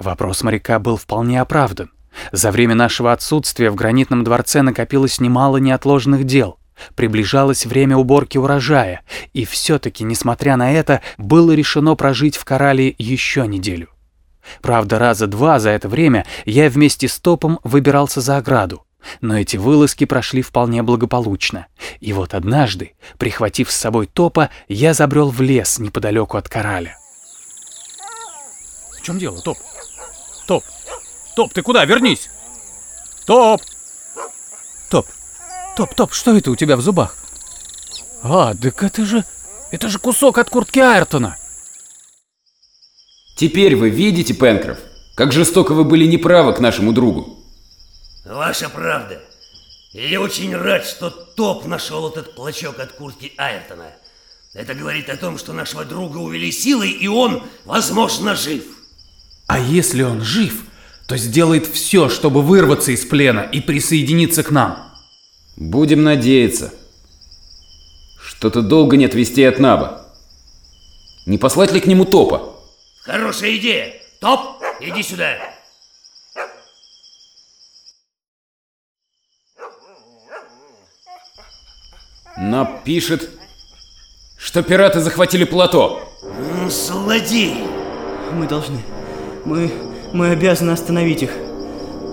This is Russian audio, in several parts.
Вопрос моряка был вполне оправдан. За время нашего отсутствия в гранитном дворце накопилось немало неотложных дел. Приближалось время уборки урожая, и все-таки, несмотря на это, было решено прожить в Корале еще неделю. Правда, раза два за это время я вместе с Топом выбирался за ограду. Но эти вылазки прошли вполне благополучно. И вот однажды, прихватив с собой Топа, я забрел в лес неподалеку от Кораля. В чем дело, Топ? Топ! Топ, ты куда? Вернись! Топ! Топ! Топ, Топ, что это у тебя в зубах? А, так это же... Это же кусок от куртки Айртона! Теперь вы видите, Пенкроф, как жестоко вы были неправы к нашему другу. Ваша правда. И я очень рад, что Топ нашел этот клочок от куртки Айртона. Это говорит о том, что нашего друга увели силой, и он, возможно, жив. А если он жив, то сделает все, чтобы вырваться из плена и присоединиться к нам. Будем надеяться. Что-то долго нет вестей от Наба. Не послать ли к нему Топа? Хорошая идея. Топ, иди сюда. Наб пишет, что пираты захватили плато. Злодеи. Мы должны. Мы... мы обязаны остановить их.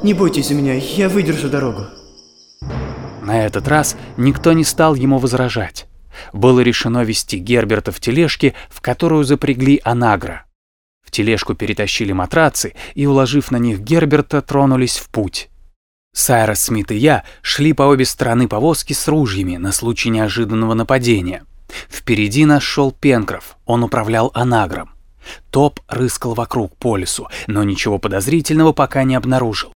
Не бойтесь за меня, я выдержу дорогу. На этот раз никто не стал ему возражать. Было решено вести Герберта в тележке, в которую запрягли Анагра. В тележку перетащили матрацы и, уложив на них Герберта, тронулись в путь. Сайрос Смит и я шли по обе стороны повозки с ружьями на случай неожиданного нападения. Впереди нас шел Пенкроф, он управлял Анагром. Топ рыскал вокруг по лесу, но ничего подозрительного пока не обнаружил.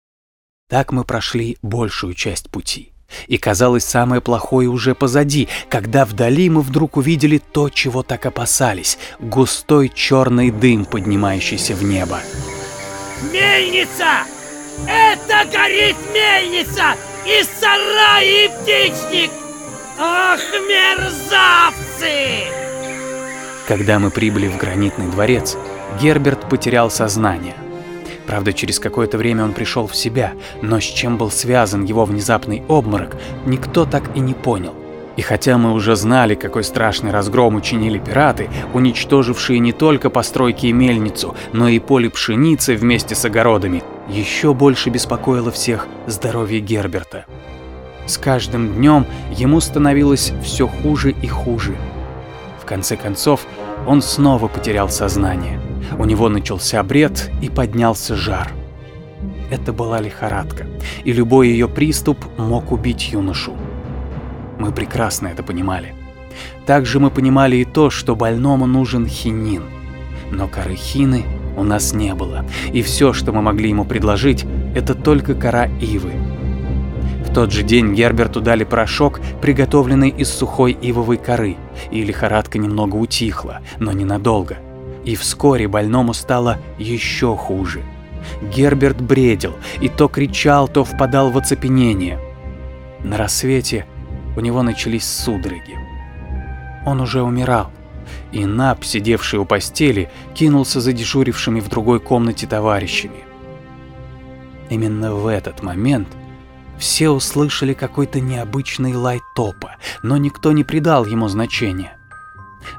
Так мы прошли большую часть пути. И казалось, самое плохое уже позади, когда вдали мы вдруг увидели то, чего так опасались — густой черный дым, поднимающийся в небо. Мельница! Это горит мельница! И сарай, и птичник! Ах, мерзавцы! Когда мы прибыли в гранитный дворец, Герберт потерял сознание. Правда, через какое-то время он пришел в себя, но с чем был связан его внезапный обморок, никто так и не понял. И хотя мы уже знали, какой страшный разгром учинили пираты, уничтожившие не только постройки и мельницу, но и поле пшеницы вместе с огородами, еще больше беспокоило всех здоровье Герберта. С каждым днем ему становилось все хуже и хуже. Конце концов, он снова потерял сознание. У него начался бред и поднялся жар. Это была лихорадка, и любой ее приступ мог убить юношу. Мы прекрасно это понимали. Также мы понимали и то, что больному нужен хинин. Но коры хины у нас не было, и все, что мы могли ему предложить, это только кора ивы. Тот же день Герберту дали порошок, приготовленный из сухой ивовой коры, и лихорадка немного утихла, но ненадолго. И вскоре больному стало еще хуже. Герберт бредил, и то кричал, то впадал в оцепенение. На рассвете у него начались судороги. Он уже умирал, и Нап, сидевший у постели, кинулся за дежурившими в другой комнате товарищами. Именно в этот момент все услышали какой-то необычный лай топа, но никто не придал ему значения.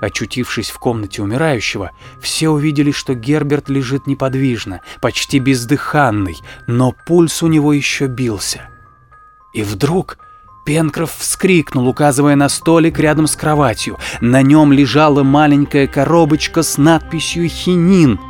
Очутившись в комнате умирающего, все увидели, что Герберт лежит неподвижно, почти бездыханный, но пульс у него еще бился. И вдруг Пенкроф вскрикнул, указывая на столик рядом с кроватью. На нем лежала маленькая коробочка с надписью «Хинин».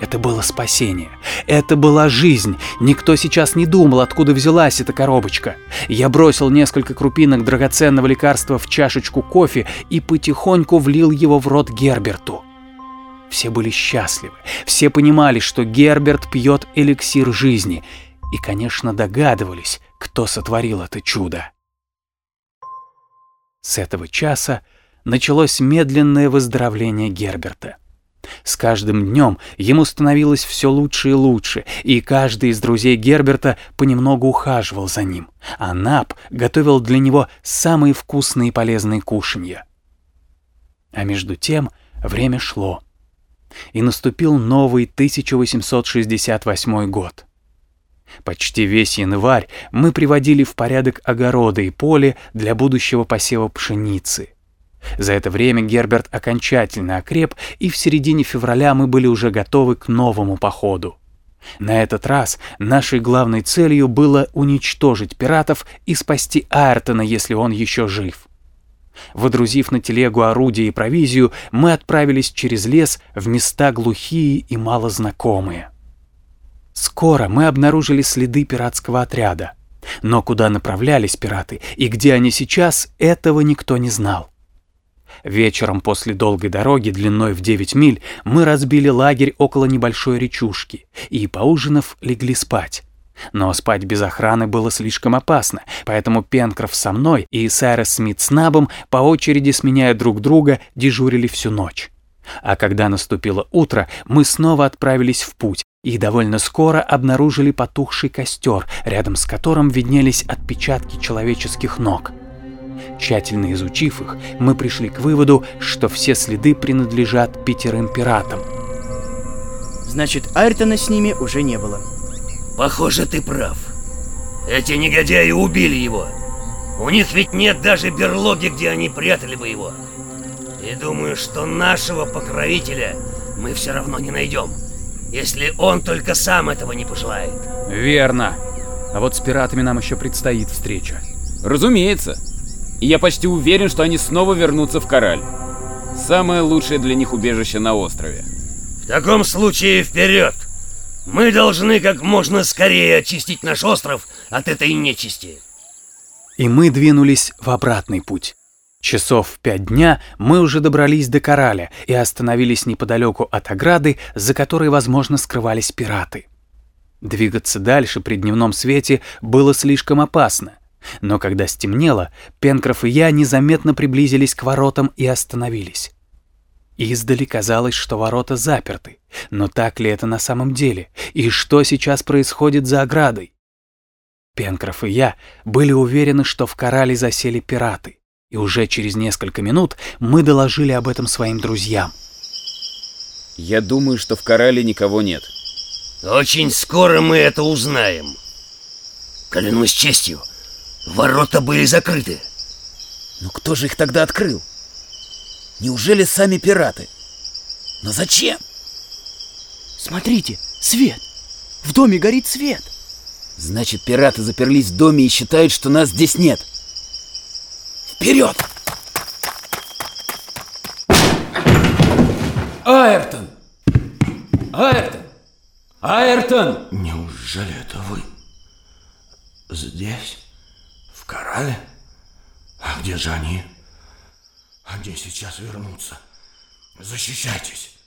Это было спасение. Это была жизнь. Никто сейчас не думал, откуда взялась эта коробочка. Я бросил несколько крупинок драгоценного лекарства в чашечку кофе и потихоньку влил его в рот Герберту. Все были счастливы. Все понимали, что Герберт пьет эликсир жизни. И, конечно, догадывались, кто сотворил это чудо. С этого часа началось медленное выздоровление Герберта. С каждым днем ему становилось все лучше и лучше, и каждый из друзей Герберта понемногу ухаживал за ним, а Нап готовил для него самые вкусные и полезные кушанья. А между тем время шло. И наступил новый 1868 год. Почти весь январь мы приводили в порядок огороды и поле для будущего посева пшеницы. За это время Герберт окончательно окреп, и в середине февраля мы были уже готовы к новому походу. На этот раз нашей главной целью было уничтожить пиратов и спасти Айртона, если он еще жив. Водрузив на телегу орудия и провизию, мы отправились через лес в места глухие и малознакомые. Скоро мы обнаружили следы пиратского отряда. Но куда направлялись пираты и где они сейчас, этого никто не знал. Вечером после долгой дороги длиной в 9 миль мы разбили лагерь около небольшой речушки и, поужинав, легли спать. Но спать без охраны было слишком опасно, поэтому Пенкроф со мной и Сайрес Смит с Набом по очереди сменяя друг друга дежурили всю ночь. А когда наступило утро, мы снова отправились в путь и довольно скоро обнаружили потухший костер, рядом с которым виднелись отпечатки человеческих ног. Тщательно изучив их, мы пришли к выводу, что все следы принадлежат пятерым пиратам. Значит, Айртона с ними уже не было. Похоже, ты прав. Эти негодяи убили его. У них ведь нет даже берлоги, где они прятали бы его. И думаю, что нашего покровителя мы все равно не найдем, если он только сам этого не пожелает. Верно. А вот с пиратами нам еще предстоит встреча. Разумеется. И я почти уверен, что они снова вернутся в Кораль. Самое лучшее для них убежище на острове. В таком случае вперед! Мы должны как можно скорее очистить наш остров от этой нечисти. И мы двинулись в обратный путь. Часов в пять дня мы уже добрались до Кораля и остановились неподалеку от ограды, за которой, возможно, скрывались пираты. Двигаться дальше при дневном свете было слишком опасно. Но когда стемнело, Пенкроф и я незаметно приблизились к воротам и остановились. Издали казалось, что ворота заперты. Но так ли это на самом деле? И что сейчас происходит за оградой? Пенкроф и я были уверены, что в Корале засели пираты. И уже через несколько минут мы доложили об этом своим друзьям. Я думаю, что в Корале никого нет. Очень скоро мы это узнаем. Клянусь честью, Ворота были закрыты. Но кто же их тогда открыл? Неужели сами пираты? Но зачем? Смотрите, свет! В доме горит свет! Значит, пираты заперлись в доме и считают, что нас здесь нет. Вперед! Айртон! Айртон! Айртон! Неужели это вы? Здесь? Корале? А где же они? Они сейчас вернутся. Защищайтесь.